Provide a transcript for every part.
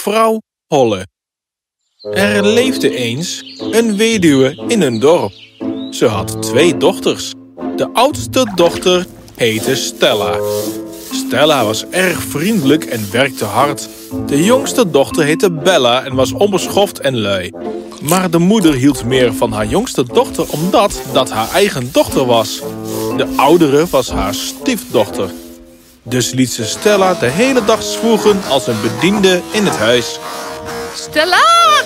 Vrouw Holle. Er leefde eens een weduwe in een dorp. Ze had twee dochters. De oudste dochter heette Stella. Stella was erg vriendelijk en werkte hard. De jongste dochter heette Bella en was onbeschoft en lui. Maar de moeder hield meer van haar jongste dochter omdat dat haar eigen dochter was. De oudere was haar stiefdochter. Dus liet ze Stella de hele dag zwoegen als een bediende in het huis. Stella,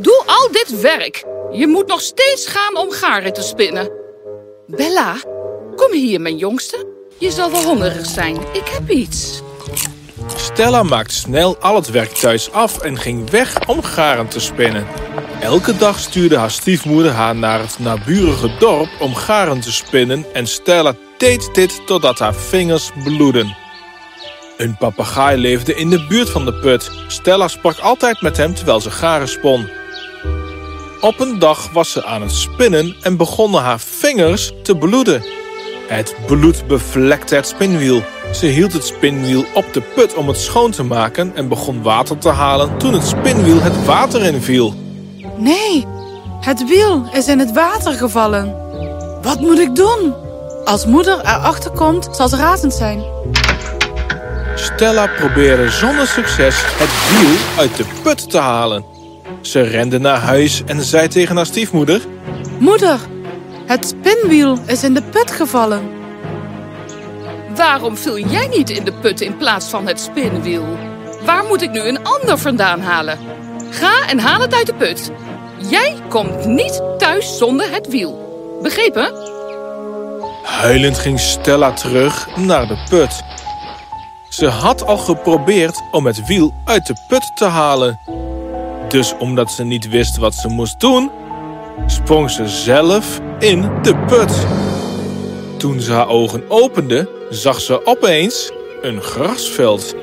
doe al dit werk. Je moet nog steeds gaan om garen te spinnen. Bella, kom hier, mijn jongste. Je zal wel hongerig zijn. Ik heb iets. Stella maakte snel al het werk thuis af en ging weg om garen te spinnen. Elke dag stuurde haar stiefmoeder haar naar het naburige dorp om garen te spinnen en Stella deed dit totdat haar vingers bloedden. Een papegaai leefde in de buurt van de put. Stella sprak altijd met hem terwijl ze garen spon. Op een dag was ze aan het spinnen en begonnen haar vingers te bloeden. Het bloed bevlekte het spinwiel. Ze hield het spinwiel op de put om het schoon te maken en begon water te halen toen het spinwiel het water inviel. Nee, het wiel is in het water gevallen. Wat moet ik doen? Als moeder erachter komt, zal ze razend zijn. Stella probeerde zonder succes het wiel uit de put te halen. Ze rende naar huis en zei tegen haar stiefmoeder... Moeder, het spinwiel is in de put gevallen. Waarom viel jij niet in de put in plaats van het spinwiel? Waar moet ik nu een ander vandaan halen? Ga en haal het uit de put. Jij komt niet thuis zonder het wiel. Begrepen? Huilend ging Stella terug naar de put. Ze had al geprobeerd om het wiel uit de put te halen. Dus omdat ze niet wist wat ze moest doen, sprong ze zelf in de put. Toen ze haar ogen opende, zag ze opeens een grasveld.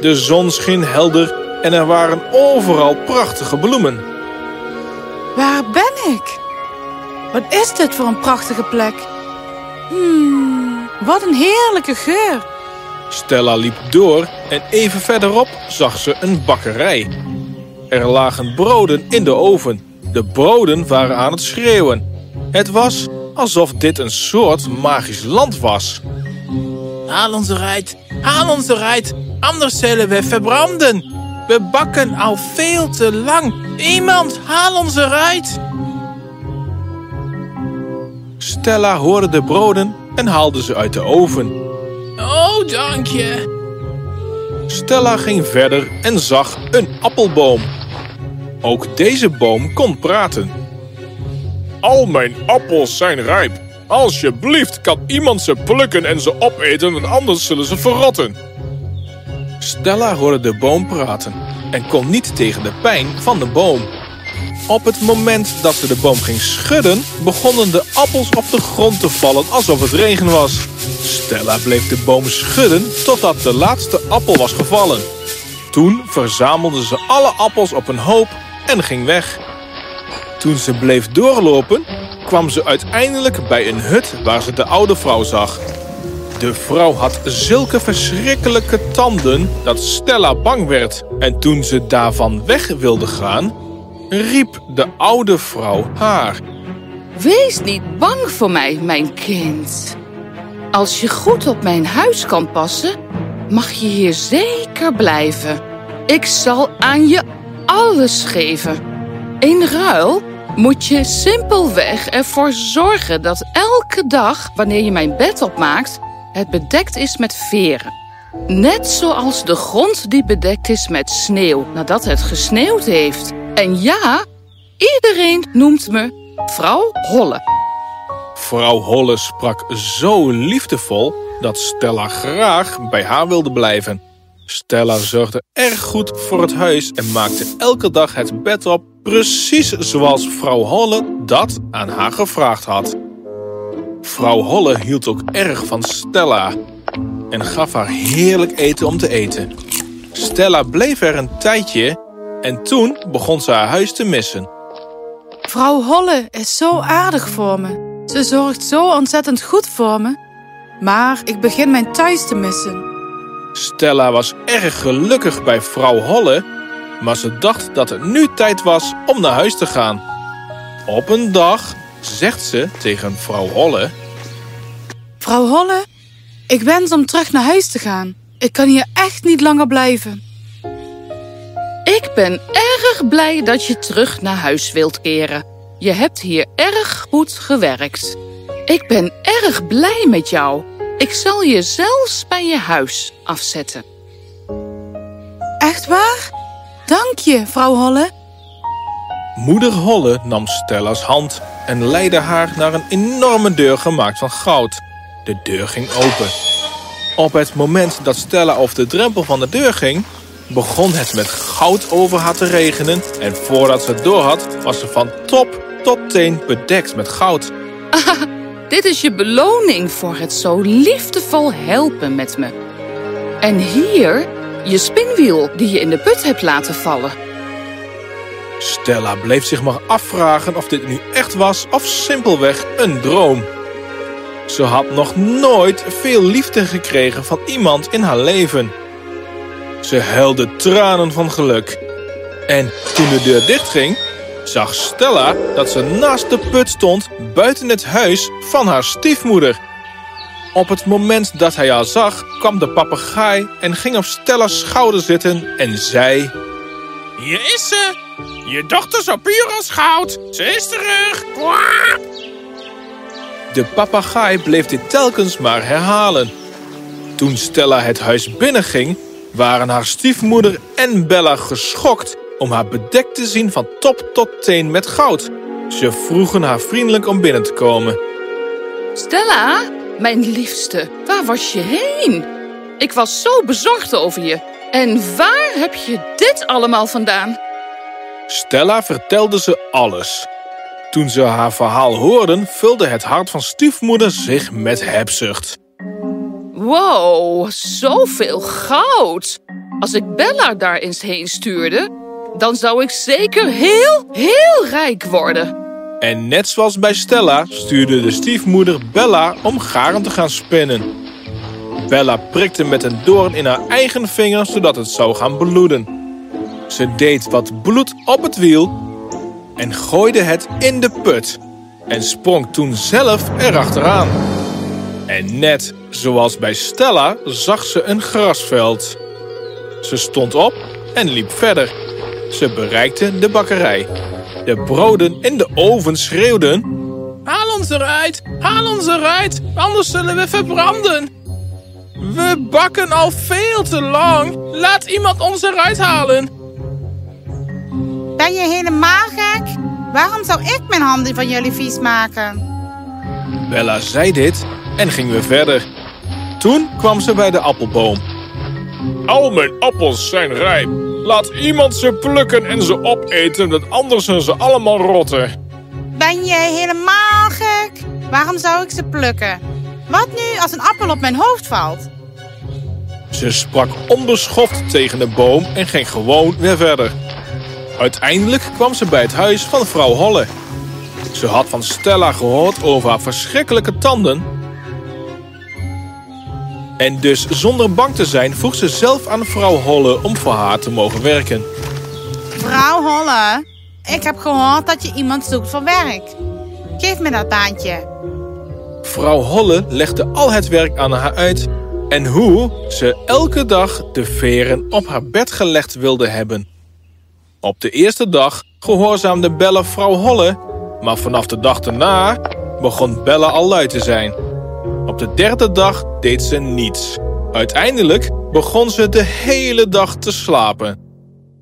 De zon scheen helder en er waren overal prachtige bloemen. Waar ben ik? Wat is dit voor een prachtige plek? Hmm, wat een heerlijke geur. Stella liep door en even verderop zag ze een bakkerij. Er lagen broden in de oven. De broden waren aan het schreeuwen. Het was alsof dit een soort magisch land was. Haal ons eruit, haal ons eruit, anders zullen we verbranden. We bakken al veel te lang. Iemand, haal ons eruit. Stella hoorde de broden en haalde ze uit de oven. Oh, dank je. Stella ging verder en zag een appelboom. Ook deze boom kon praten. Al mijn appels zijn rijp. Alsjeblieft, kan iemand ze plukken en ze opeten, want anders zullen ze verrotten. Stella hoorde de boom praten en kon niet tegen de pijn van de boom. Op het moment dat ze de boom ging schudden, begonnen de appels op de grond te vallen alsof het regen was. Stella bleef de boom schudden totdat de laatste appel was gevallen. Toen verzamelde ze alle appels op een hoop en ging weg. Toen ze bleef doorlopen, kwam ze uiteindelijk bij een hut waar ze de oude vrouw zag. De vrouw had zulke verschrikkelijke tanden dat Stella bang werd. En toen ze daarvan weg wilde gaan, riep de oude vrouw haar. Wees niet bang voor mij, mijn kind. Als je goed op mijn huis kan passen, mag je hier zeker blijven. Ik zal aan je alles geven. In ruil moet je simpelweg ervoor zorgen dat elke dag, wanneer je mijn bed opmaakt, het bedekt is met veren. Net zoals de grond die bedekt is met sneeuw nadat het gesneeuwd heeft. En ja, iedereen noemt me vrouw Holle. Vrouw Holle sprak zo liefdevol dat Stella graag bij haar wilde blijven. Stella zorgde erg goed voor het huis en maakte elke dag het bed op precies zoals vrouw Holle dat aan haar gevraagd had. Vrouw Holle hield ook erg van Stella en gaf haar heerlijk eten om te eten. Stella bleef er een tijdje en toen begon ze haar huis te missen. Vrouw Holle is zo aardig voor me. Ze zorgt zo ontzettend goed voor me. Maar ik begin mijn thuis te missen. Stella was erg gelukkig bij vrouw Holle maar ze dacht dat het nu tijd was om naar huis te gaan. Op een dag zegt ze tegen vrouw Holle... Vrouw Holle, ik wens om terug naar huis te gaan. Ik kan hier echt niet langer blijven. Ik ben erg blij dat je terug naar huis wilt keren. Je hebt hier erg goed gewerkt. Ik ben erg blij met jou. Ik zal je zelfs bij je huis afzetten. Echt waar? Dank je, vrouw Holle. Moeder Holle nam Stella's hand en leidde haar naar een enorme deur gemaakt van goud. De deur ging open. Op het moment dat Stella over de drempel van de deur ging, begon het met goud over haar te regenen en voordat ze het doorhad, was ze van top tot teen bedekt met goud. Dit is je beloning voor het zo liefdevol helpen met me. En hier je spinwiel die je in de put hebt laten vallen. Stella bleef zich maar afvragen of dit nu echt was of simpelweg een droom. Ze had nog nooit veel liefde gekregen van iemand in haar leven. Ze huilde tranen van geluk. En toen de deur dichtging, zag Stella dat ze naast de put stond buiten het huis van haar stiefmoeder. Op het moment dat hij haar zag, kwam de papegaai en ging op Stella's schouder zitten en zei... Hier is ze! Je dochter zo puur als goud! Ze is terug! Kwaak! De papegaai bleef dit telkens maar herhalen. Toen Stella het huis binnenging, waren haar stiefmoeder en Bella geschokt om haar bedekt te zien van top tot teen met goud. Ze vroegen haar vriendelijk om binnen te komen. Stella, mijn liefste, waar was je heen? Ik was zo bezorgd over je. En waar heb je dit allemaal vandaan? Stella vertelde ze alles. Toen ze haar verhaal hoorden, vulde het hart van stiefmoeder zich met hebzucht. Wow, zoveel goud! Als ik Bella daar eens heen stuurde, dan zou ik zeker heel, heel rijk worden. En net zoals bij Stella stuurde de stiefmoeder Bella om garen te gaan spinnen. Bella prikte met een doorn in haar eigen vinger zodat het zou gaan bloeden. Ze deed wat bloed op het wiel en gooide het in de put en sprong toen zelf erachteraan. En net zoals bij Stella zag ze een grasveld. Ze stond op en liep verder. Ze bereikte de bakkerij. De broden in de oven schreeuwden... Haal ons eruit! Haal ons eruit! Anders zullen we verbranden! We bakken al veel te lang! Laat iemand ons eruit halen! Ben je helemaal gek? Waarom zou ik mijn handen van jullie vies maken? Bella zei dit en ging weer verder. Toen kwam ze bij de appelboom. Al mijn appels zijn rijp. Laat iemand ze plukken en ze opeten, want anders zijn ze allemaal rotten. Ben je helemaal gek? Waarom zou ik ze plukken? Wat nu als een appel op mijn hoofd valt? Ze sprak onbeschoft tegen de boom en ging gewoon weer verder. Uiteindelijk kwam ze bij het huis van vrouw Holle. Ze had van Stella gehoord over haar verschrikkelijke tanden. En dus zonder bang te zijn vroeg ze zelf aan vrouw Holle om voor haar te mogen werken. Vrouw Holle, ik heb gehoord dat je iemand zoekt voor werk. Geef me dat baantje. Vrouw Holle legde al het werk aan haar uit en hoe ze elke dag de veren op haar bed gelegd wilde hebben. Op de eerste dag gehoorzaamde Bella vrouw Holle, maar vanaf de dag daarna begon Bella al lui te zijn. Op de derde dag deed ze niets. Uiteindelijk begon ze de hele dag te slapen.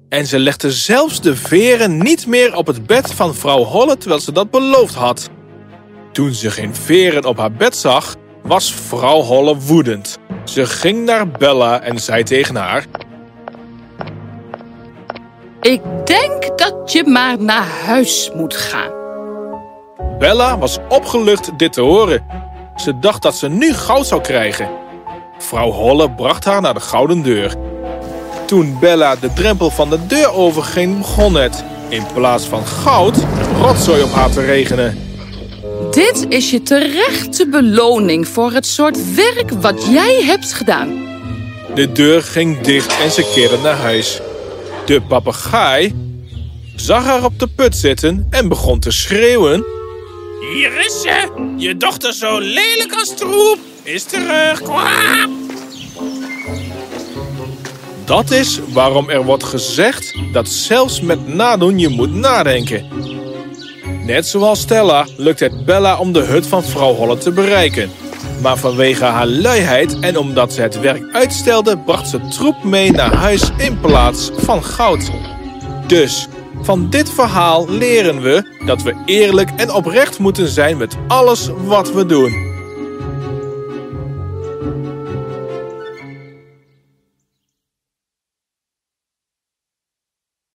En ze legde zelfs de veren niet meer op het bed van vrouw Holle terwijl ze dat beloofd had. Toen ze geen veren op haar bed zag, was vrouw Holle woedend. Ze ging naar Bella en zei tegen haar... Ik denk dat je maar naar huis moet gaan. Bella was opgelucht dit te horen. Ze dacht dat ze nu goud zou krijgen. Vrouw Holle bracht haar naar de gouden deur. Toen Bella de drempel van de deur overging, begon het... in plaats van goud, rotzooi op haar te regenen. Dit is je terechte beloning voor het soort werk wat jij hebt gedaan. De deur ging dicht en ze keerde naar huis. De papegaai zag haar op de put zitten en begon te schreeuwen. Hier is ze. Je dochter zo lelijk als troep. Is terug. Dat is waarom er wordt gezegd dat zelfs met nadoen je moet nadenken. Net zoals Stella lukt het Bella om de hut van vrouw Holle te bereiken. Maar vanwege haar luiheid en omdat ze het werk uitstelde, bracht ze troep mee naar huis in plaats van goud. Dus, van dit verhaal leren we dat we eerlijk en oprecht moeten zijn met alles wat we doen.